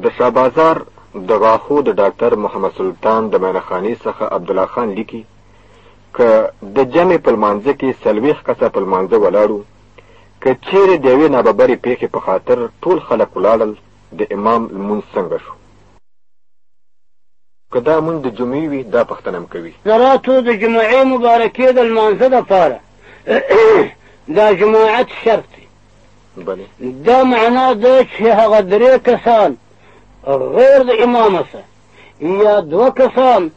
د شابازار د غاښو د ډاکټر محمد سلطان د مینخانې څخه عبدالله خان لیکي که د جمعې په لمانځه کې څلوېښت کسه په لمانځه ولاړو که چیرې د یوې ناببرې پیښې په خاطر ټول خلک ولاړل د امام لمونځ څنګه شو که دا مونځ د جمعې وي دا پښتنه هم کوي حضراتو د جمعې مبارکې د لمانځه لپاره دا جماعت شرط دی بله دا معنا ده چې هغه درې کسان غیر د امام سه یا دوه کسان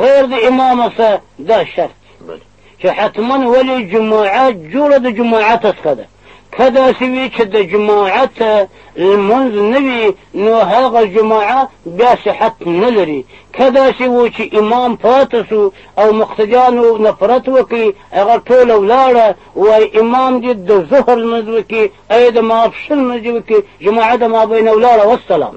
غیر د امام سه دا شرط بله چې حتما ولې جماعت جوړه د جماعت څخه ده که داسې وي چې د جماعت لمونځ نه وي نو هغه جماعه بیا صحت نه لري که داسې و چې امام پاته سو او مقتدیانو نفرت وکړي هغه ټوله ولاړه وای امام دې د ظهر لمونځ وکړي ای د ماپښین لمونځ دې وکړي جماعت د مابین ولاړه والسلام.